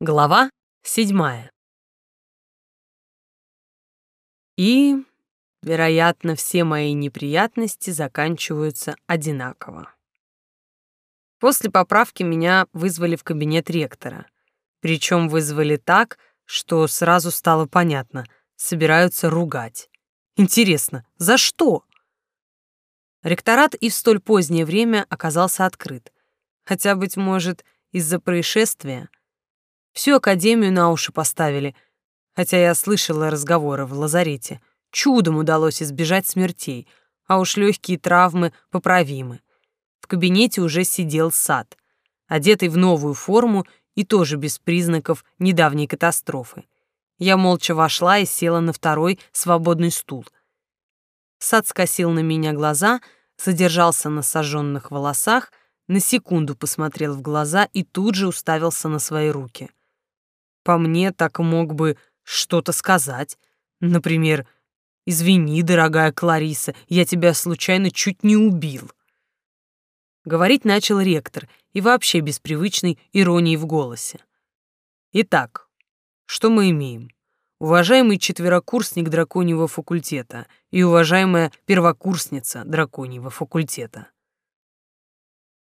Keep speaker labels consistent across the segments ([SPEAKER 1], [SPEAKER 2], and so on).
[SPEAKER 1] Глава седьмая. И, вероятно, все мои неприятности заканчиваются одинаково. После поправки меня вызвали в кабинет ректора. Причем вызвали так, что сразу стало понятно, собираются ругать. Интересно, за что? Ректорат и в столь позднее время оказался открыт. Хотя, быть может, из-за происшествия — Всю академию на уши поставили, хотя я слышала разговоры в лазарете. Чудом удалось избежать смертей, а уж легкие травмы поправимы. В кабинете уже сидел сад, одетый в новую форму и тоже без признаков недавней катастрофы. Я молча вошла и села на второй свободный стул. Сад скосил на меня глаза, задержался на сожженных волосах, на секунду посмотрел в глаза и тут же уставился на свои руки. По мне, так мог бы что-то сказать. Например, «Извини, дорогая Клариса, я тебя случайно чуть не убил». Говорить начал ректор и вообще без привычной иронии в голосе. Итак, что мы имеем? Уважаемый четверокурсник драконьего факультета и уважаемая первокурсница драконьего факультета.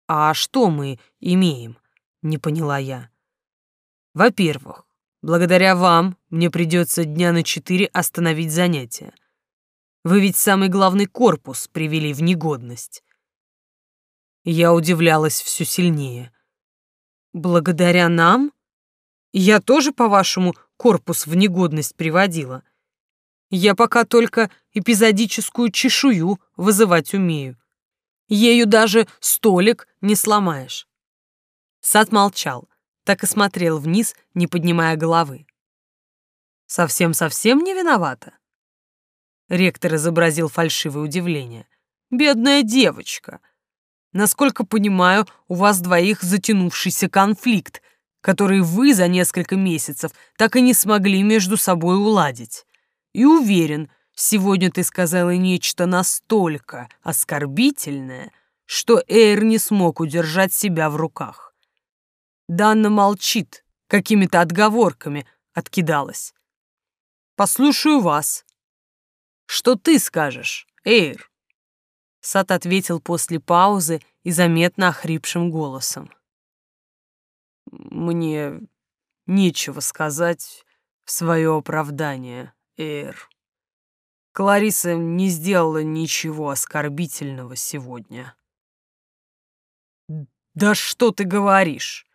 [SPEAKER 1] А что мы имеем? Не поняла я. Во-первых, Благодаря вам мне придется дня на четыре остановить занятия. Вы ведь самый главный корпус привели в негодность. Я удивлялась все сильнее. Благодаря нам? Я тоже, по-вашему, корпус в негодность приводила. Я пока только эпизодическую чешую вызывать умею. Ею даже столик не сломаешь. Сад молчал так и смотрел вниз, не поднимая головы. «Совсем-совсем не виновата?» Ректор изобразил фальшивое удивление. «Бедная девочка! Насколько понимаю, у вас двоих затянувшийся конфликт, который вы за несколько месяцев так и не смогли между собой уладить. И уверен, сегодня ты сказала нечто настолько оскорбительное, что Эйр не смог удержать себя в руках. Данна молчит, какими-то отговорками откидалась. «Послушаю вас». «Что ты скажешь, Эйр?» Сат ответил после паузы и заметно охрипшим голосом. «Мне нечего сказать в свое оправдание, Эйр. Клариса не сделала ничего оскорбительного сегодня». «Да что ты говоришь?»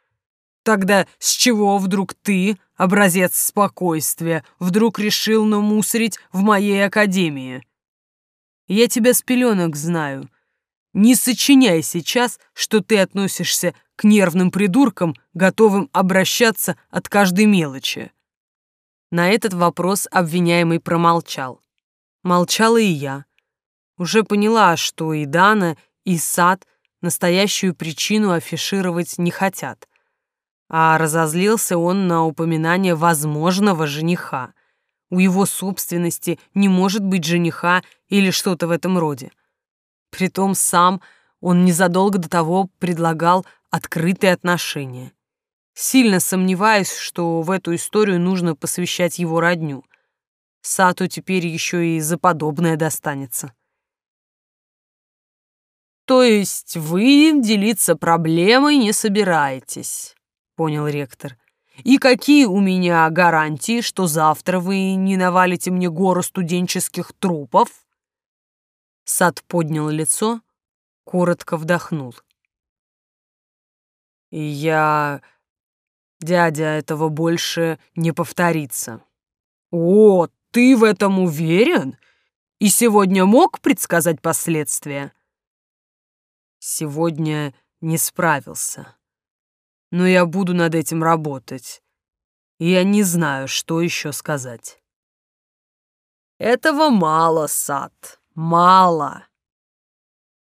[SPEAKER 1] Тогда с чего вдруг ты, образец спокойствия, вдруг решил намусорить в моей академии? Я тебя с пеленок знаю. Не сочиняй сейчас, что ты относишься к нервным придуркам, готовым обращаться от каждой мелочи. На этот вопрос обвиняемый промолчал. Молчала и я. Уже поняла, что и Дана, и Сад настоящую причину афишировать не хотят а разозлился он на упоминание возможного жениха. У его собственности не может быть жениха или что-то в этом роде. Притом сам он незадолго до того предлагал открытые отношения. Сильно сомневаюсь, что в эту историю нужно посвящать его родню. Сату теперь еще и за подобное достанется. То есть вы делиться проблемой не собираетесь? Понял ректор. «И какие у меня гарантии, что завтра вы не навалите мне гору студенческих трупов?» Сад поднял лицо, коротко вдохнул. «Я... Дядя, этого больше не повторится». «О, ты в этом уверен? И сегодня мог предсказать последствия?» «Сегодня не справился», но я буду над этим работать. Я не знаю, что еще сказать. Этого мало, Сад, мало.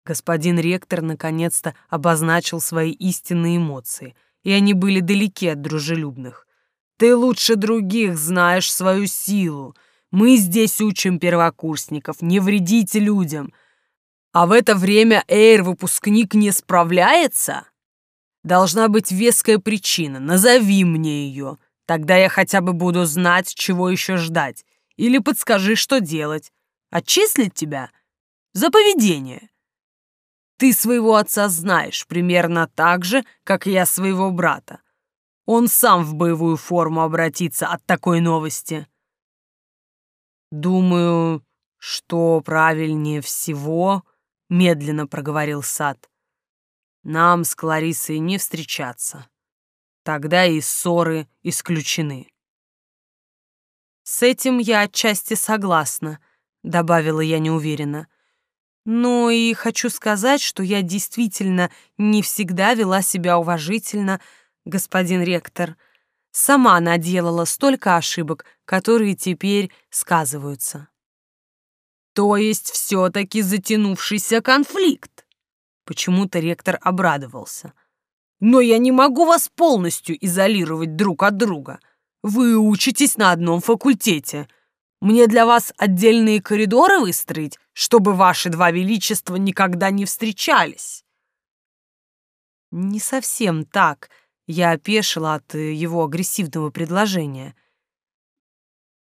[SPEAKER 1] Господин ректор наконец-то обозначил свои истинные эмоции, и они были далеки от дружелюбных. Ты лучше других знаешь свою силу. Мы здесь учим первокурсников, не вредите людям. А в это время Эйр-выпускник не справляется? Должна быть веская причина, назови мне ее. Тогда я хотя бы буду знать, чего еще ждать. Или подскажи, что делать. Отчислить тебя? За поведение. Ты своего отца знаешь примерно так же, как я своего брата. Он сам в боевую форму обратится от такой новости. Думаю, что правильнее всего, медленно проговорил Сад. Нам с Кларисой не встречаться. Тогда и ссоры исключены. С этим я отчасти согласна, добавила я неуверенно. Но и хочу сказать, что я действительно не всегда вела себя уважительно, господин ректор. Сама наделала столько ошибок, которые теперь сказываются. То есть все-таки затянувшийся конфликт? Почему-то ректор обрадовался. Но я не могу вас полностью изолировать друг от друга. Вы учитесь на одном факультете. Мне для вас отдельные коридоры выстроить, чтобы ваши два величества никогда не встречались. Не совсем так. Я опешила от э, его агрессивного предложения.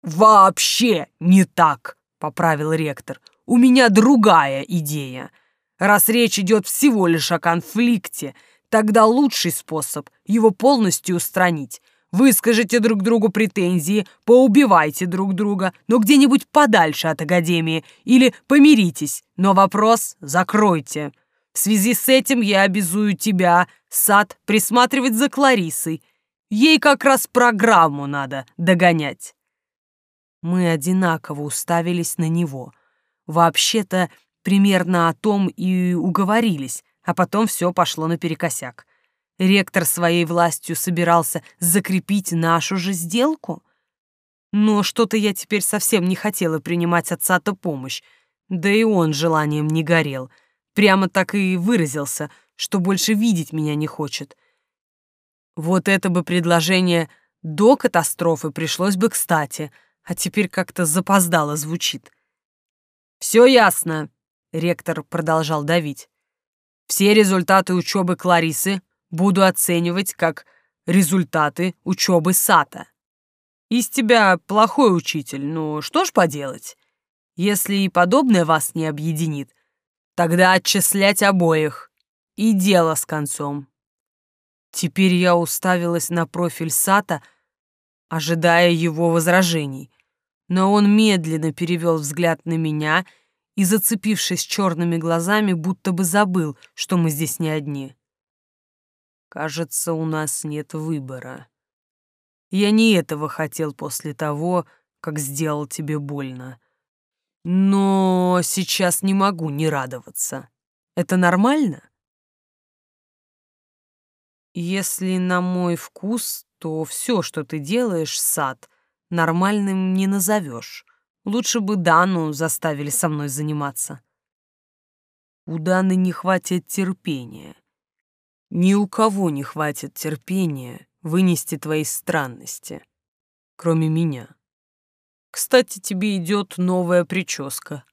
[SPEAKER 1] «Вообще не так!» — поправил ректор. «У меня другая идея. Раз речь идет всего лишь о конфликте, тогда лучший способ — его полностью устранить. Выскажите друг другу претензии, поубивайте друг друга, но где-нибудь подальше от Академии, или помиритесь, но вопрос закройте». В связи с этим я обязую тебя, сад, присматривать за Кларисой. Ей как раз программу надо догонять. Мы одинаково уставились на него. Вообще-то, примерно о том и уговорились, а потом все пошло наперекосяк. Ректор своей властью собирался закрепить нашу же сделку? Но что-то я теперь совсем не хотела принимать отца-то помощь, да и он желанием не горел — Прямо так и выразился, что больше видеть меня не хочет. Вот это бы предложение до катастрофы пришлось бы кстати, а теперь как-то запоздало звучит. «Все ясно», — ректор продолжал давить. «Все результаты учебы Кларисы буду оценивать как результаты учебы Сата. Из тебя плохой учитель, ну что ж поделать? Если и подобное вас не объединит, Тогда отчислять обоих. И дело с концом. Теперь я уставилась на профиль Сата, ожидая его возражений. Но он медленно перевел взгляд на меня и, зацепившись черными глазами, будто бы забыл, что мы здесь не одни. Кажется, у нас нет выбора. Я не этого хотел после того, как сделал тебе больно. Но сейчас не могу не радоваться. Это нормально? Если на мой вкус, то все, что ты делаешь, сад, нормальным не назовешь. Лучше бы Дану заставили со мной заниматься. У Даны не хватит терпения. Ни у кого не хватит терпения вынести твои странности, кроме меня. Кстати, тебе идет новая прическа.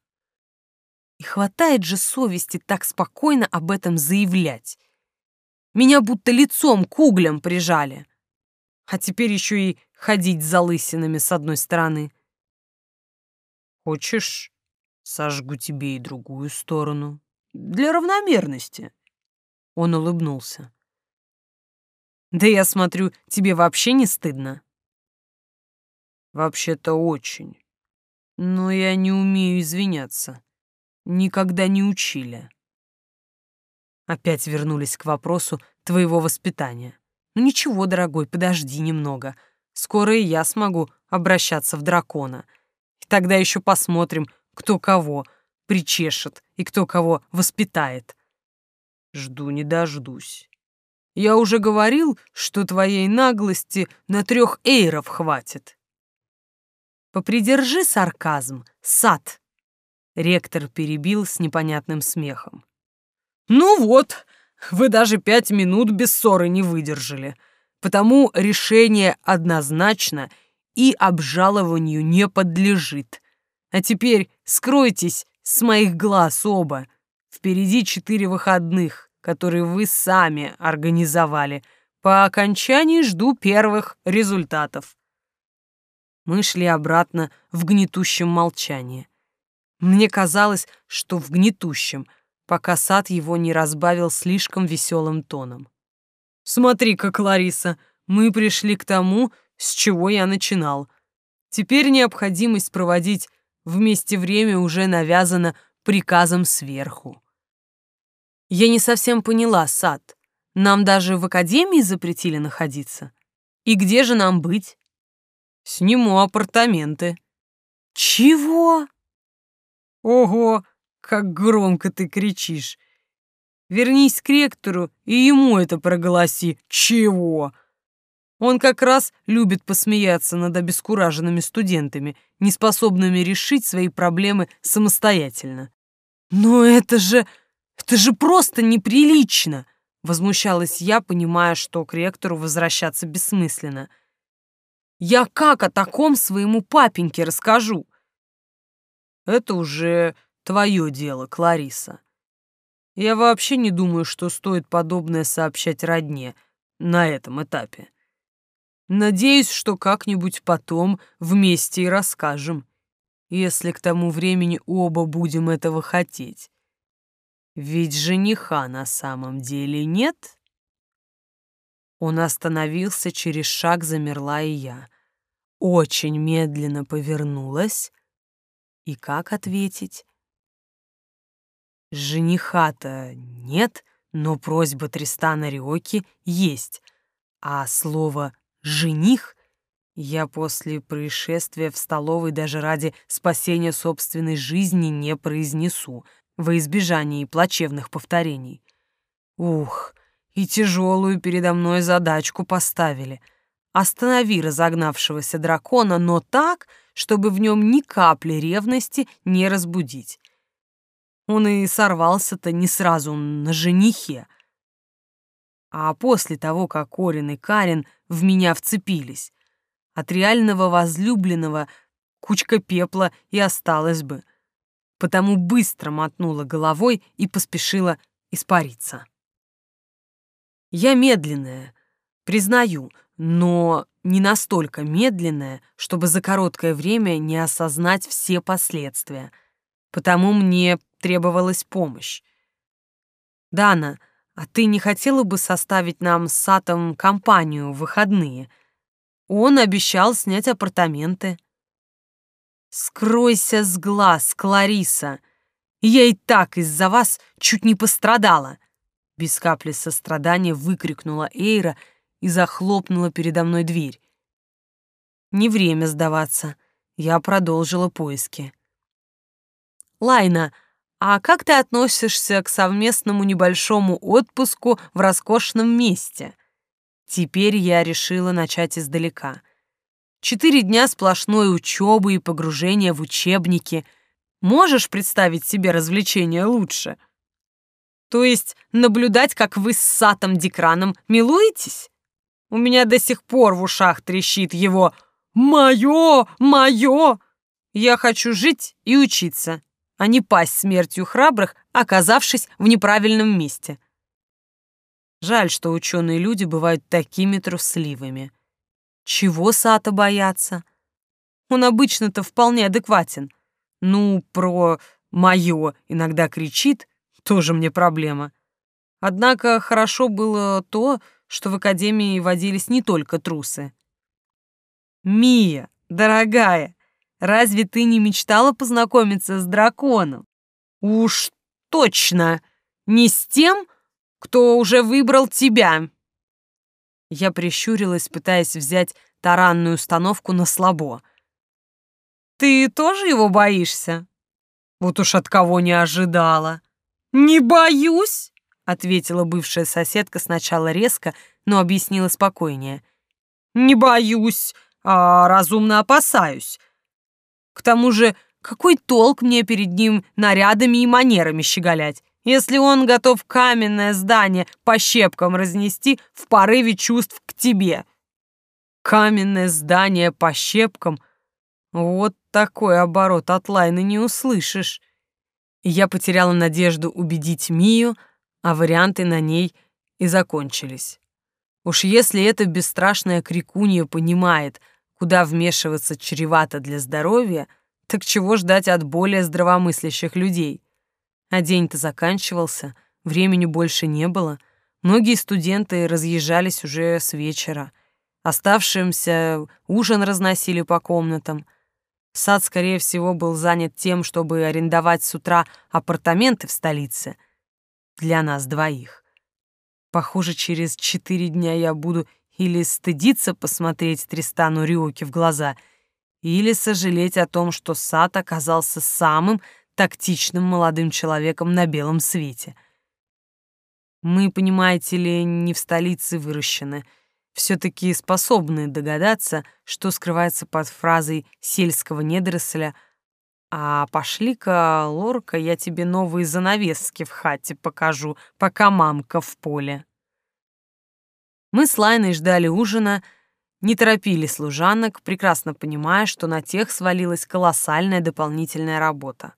[SPEAKER 1] И хватает же совести так спокойно об этом заявлять. Меня будто лицом к углям прижали. А теперь еще и ходить за лысинами с одной стороны. Хочешь, сожгу тебе и другую сторону. Для равномерности. Он улыбнулся. Да я смотрю, тебе вообще не стыдно. Вообще-то очень. Но я не умею извиняться. Никогда не учили. Опять вернулись к вопросу твоего воспитания. Ну ничего, дорогой, подожди немного. Скоро и я смогу обращаться в дракона. Тогда еще посмотрим, кто кого причешет и кто кого воспитает. Жду не дождусь. Я уже говорил, что твоей наглости на трех эйров хватит. Попридержи сарказм, сад. Ректор перебил с непонятным смехом. Ну вот, вы даже пять минут без ссоры не выдержали. Потому решение однозначно и обжалованию не подлежит. А теперь скройтесь с моих глаз оба. Впереди четыре выходных, которые вы сами организовали. По окончании жду первых результатов. Мы шли обратно в гнетущем молчании. Мне казалось, что в гнетущем, пока сад его не разбавил слишком веселым тоном. «Смотри-ка, Клариса, мы пришли к тому, с чего я начинал. Теперь необходимость проводить вместе время уже навязана приказом сверху. Я не совсем поняла, Сад. Нам даже в академии запретили находиться. И где же нам быть? Сниму апартаменты. Чего? Ого, как громко ты кричишь. Вернись к ректору и ему это проголоси. Чего? Он как раз любит посмеяться над обескураженными студентами, неспособными решить свои проблемы самостоятельно. Но это же... это же просто неприлично! Возмущалась я, понимая, что к ректору возвращаться бессмысленно. Я как о таком своему папеньке расскажу? Это уже твое дело, Клариса. Я вообще не думаю, что стоит подобное сообщать родне на этом этапе. Надеюсь, что как-нибудь потом вместе и расскажем, если к тому времени оба будем этого хотеть. Ведь жениха на самом деле нет? Он остановился, через шаг замерла и я. Очень медленно повернулась. И как ответить? Жениха-то нет, но просьба Тристана Риоки есть, а слово «жених» я после происшествия в столовой даже ради спасения собственной жизни не произнесу, во избежание плачевных повторений. Ух, и тяжелую передо мной задачку поставили. Останови разогнавшегося дракона, но так, чтобы в нем ни капли ревности не разбудить. Он и сорвался-то не сразу на женихе. А после того, как Корин и Карин в меня вцепились, от реального возлюбленного кучка пепла и осталась бы. Потому быстро мотнула головой и поспешила испариться. Я медленная, признаю, но не настолько медленная, чтобы за короткое время не осознать все последствия. Потому мне требовалась помощь. «Дана, а ты не хотела бы составить нам с Сатом компанию в выходные? Он обещал снять апартаменты». «Скройся с глаз, Клариса! Я и так из-за вас чуть не пострадала!» Без капли сострадания выкрикнула Эйра и захлопнула передо мной дверь. Не время сдаваться. Я продолжила поиски. «Лайна, а как ты относишься к совместному небольшому отпуску в роскошном месте? Теперь я решила начать издалека. Четыре дня сплошной учебы и погружения в учебники. Можешь представить себе развлечение лучше? То есть наблюдать, как вы с Сатом Дикраном милуетесь? У меня до сих пор в ушах трещит его «Моё! Моё!» Я хочу жить и учиться а не пасть смертью храбрых, оказавшись в неправильном месте. Жаль, что ученые люди бывают такими трусливыми. Чего Сата бояться? Он обычно-то вполне адекватен. Ну, про «моё» иногда кричит, тоже мне проблема. Однако хорошо было то, что в Академии водились не только трусы. «Мия, дорогая, Разве ты не мечтала познакомиться с драконом? Уж точно не с тем, кто уже выбрал тебя. Я прищурилась, пытаясь взять таранную установку на слабо. Ты тоже его боишься? Вот уж от кого не ожидала. Не боюсь, ответила бывшая соседка сначала резко, но объяснила спокойнее. Не боюсь, а разумно опасаюсь. К тому же, какой толк мне перед ним нарядами и манерами щеголять, если он готов каменное здание по щепкам разнести в порыве чувств к тебе? Каменное здание по щепкам? Вот такой оборот от Лайны не услышишь. я потеряла надежду убедить Мию, а варианты на ней и закончились. Уж если эта бесстрашная крикунья понимает, куда вмешиваться чревато для здоровья, так чего ждать от более здравомыслящих людей? А день-то заканчивался, времени больше не было. Многие студенты разъезжались уже с вечера. Оставшимся ужин разносили по комнатам. Сад, скорее всего, был занят тем, чтобы арендовать с утра апартаменты в столице для нас двоих. Похоже, через четыре дня я буду или стыдиться посмотреть Тристану Рюоке в глаза, или сожалеть о том, что сад оказался самым тактичным молодым человеком на белом свете. Мы, понимаете ли, не в столице выращены, все-таки способны догадаться, что скрывается под фразой сельского недоросля «А пошли-ка, Лорка, я тебе новые занавески в хате покажу, пока мамка в поле». Мы с Лайной ждали ужина, не торопили служанок, прекрасно понимая, что на тех свалилась колоссальная дополнительная работа.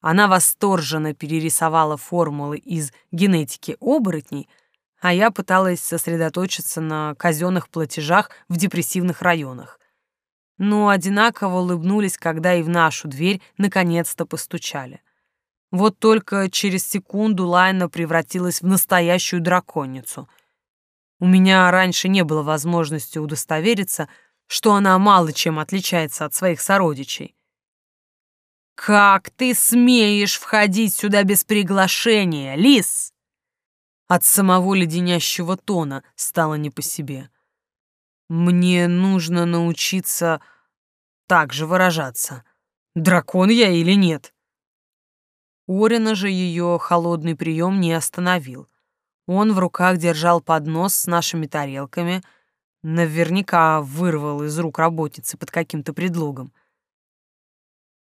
[SPEAKER 1] Она восторженно перерисовала формулы из генетики оборотней, а я пыталась сосредоточиться на казенных платежах в депрессивных районах. Но одинаково улыбнулись, когда и в нашу дверь наконец-то постучали. Вот только через секунду Лайна превратилась в настоящую драконицу — у меня раньше не было возможности удостовериться, что она мало чем отличается от своих сородичей. «Как ты смеешь входить сюда без приглашения, лис?» От самого леденящего тона стало не по себе. «Мне нужно научиться так же выражаться. Дракон я или нет?» Орина же ее холодный прием не остановил. Он в руках держал поднос с нашими тарелками, наверняка вырвал из рук работницы под каким-то предлогом.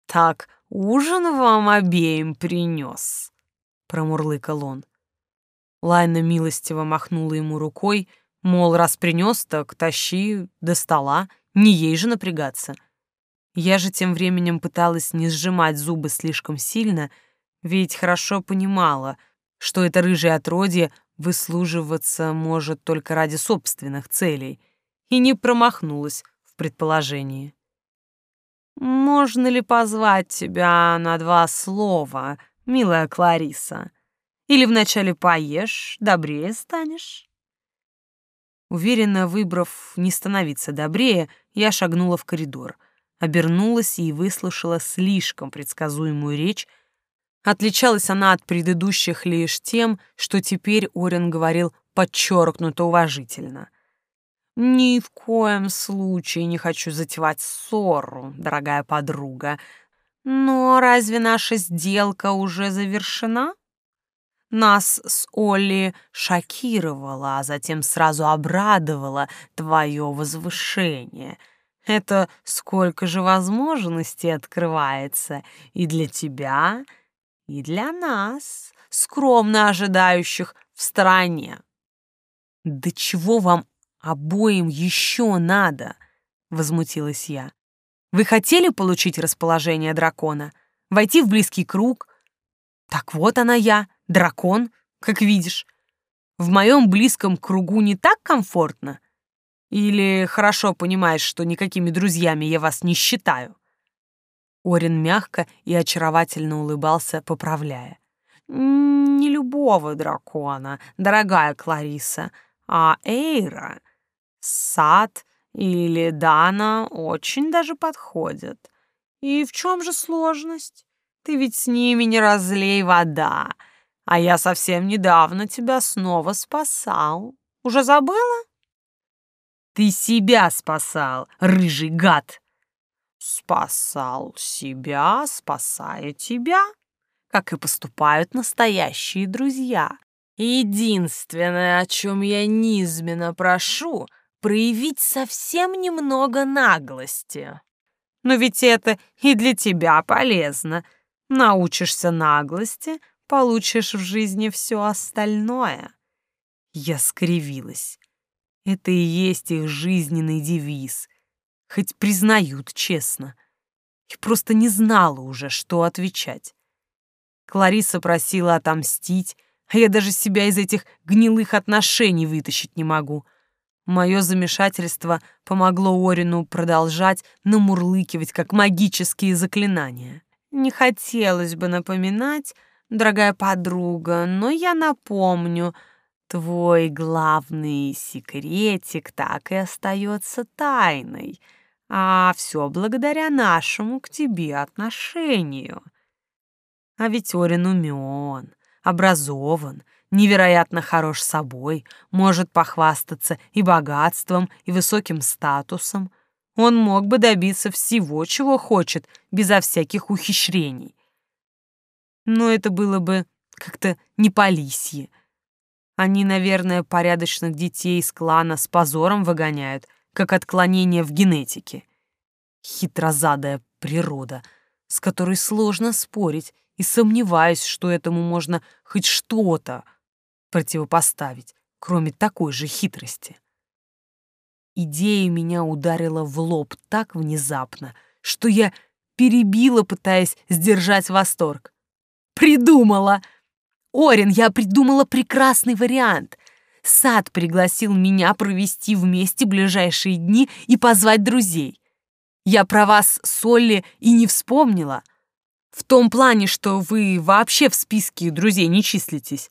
[SPEAKER 1] «Так, ужин вам обеим принес», — промурлыкал он. Лайна милостиво махнула ему рукой, мол, раз принес, так тащи до стола, не ей же напрягаться. Я же тем временем пыталась не сжимать зубы слишком сильно, ведь хорошо понимала, что это рыжее отродье выслуживаться может только ради собственных целей, и не промахнулась в предположении. «Можно ли позвать тебя на два слова, милая Клариса? Или вначале поешь, добрее станешь?» Уверенно выбрав не становиться добрее, я шагнула в коридор, обернулась и выслушала слишком предсказуемую речь Отличалась она от предыдущих лишь тем, что теперь Орен говорил подчеркнуто уважительно. «Ни в коем случае не хочу затевать ссору, дорогая подруга. Но разве наша сделка уже завершена?» Нас с Олли шокировало, а затем сразу обрадовало твое возвышение. Это сколько же возможностей открывается и для тебя, и для нас, скромно ожидающих в стороне. «Да чего вам обоим еще надо?» — возмутилась я. «Вы хотели получить расположение дракона? Войти в близкий круг? Так вот она я, дракон, как видишь. В моем близком кругу не так комфортно? Или хорошо понимаешь, что никакими друзьями я вас не считаю?» Орин мягко и очаровательно улыбался, поправляя. «Не любого дракона, дорогая Клариса, а Эйра. Сад или Дана очень даже подходят. И в чем же сложность? Ты ведь с ними не разлей вода, а я совсем недавно тебя снова спасал. Уже забыла?» «Ты себя спасал, рыжий гад!» Спасал себя, спасая тебя, как и поступают настоящие друзья. Единственное, о чем я низменно прошу, проявить совсем немного наглости. Но ведь это и для тебя полезно. Научишься наглости, получишь в жизни все остальное. Я скривилась. Это и есть их жизненный девиз хоть признают честно. И просто не знала уже, что отвечать. Клариса просила отомстить, а я даже себя из этих гнилых отношений вытащить не могу. Мое замешательство помогло Орину продолжать намурлыкивать, как магические заклинания. Не хотелось бы напоминать, дорогая подруга, но я напомню, твой главный секретик так и остается тайной, а все благодаря нашему к тебе отношению. А ведь Орин умен, образован, невероятно хорош собой, может похвастаться и богатством, и высоким статусом. Он мог бы добиться всего, чего хочет, безо всяких ухищрений. Но это было бы как-то не по лисье. Они, наверное, порядочных детей из клана с позором выгоняют, как отклонение в генетике. Хитрозадая природа, с которой сложно спорить, и сомневаюсь, что этому можно хоть что-то противопоставить, кроме такой же хитрости. Идея меня ударила в лоб так внезапно, что я перебила, пытаясь сдержать восторг. Придумала! Орин, я придумала прекрасный вариант. Сад пригласил меня провести вместе ближайшие дни и позвать друзей. Я про вас, Солли, и не вспомнила. В том плане, что вы вообще в списке друзей не числитесь.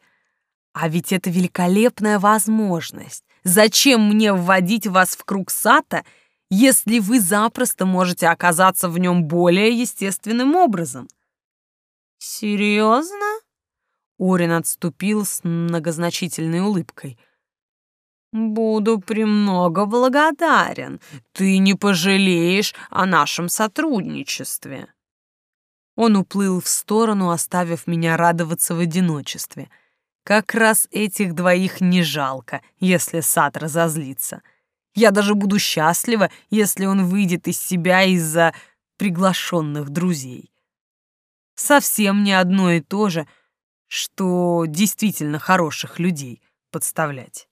[SPEAKER 1] А ведь это великолепная возможность. Зачем мне вводить вас в круг сата, если вы запросто можете оказаться в нем более естественным образом? Серьезно? Орин отступил с многозначительной улыбкой. «Буду премного благодарен. Ты не пожалеешь о нашем сотрудничестве». Он уплыл в сторону, оставив меня радоваться в одиночестве — как раз этих двоих не жалко, если сад разозлится. Я даже буду счастлива, если он выйдет из себя из-за приглашенных друзей. Совсем не одно и то же, что действительно хороших людей подставлять.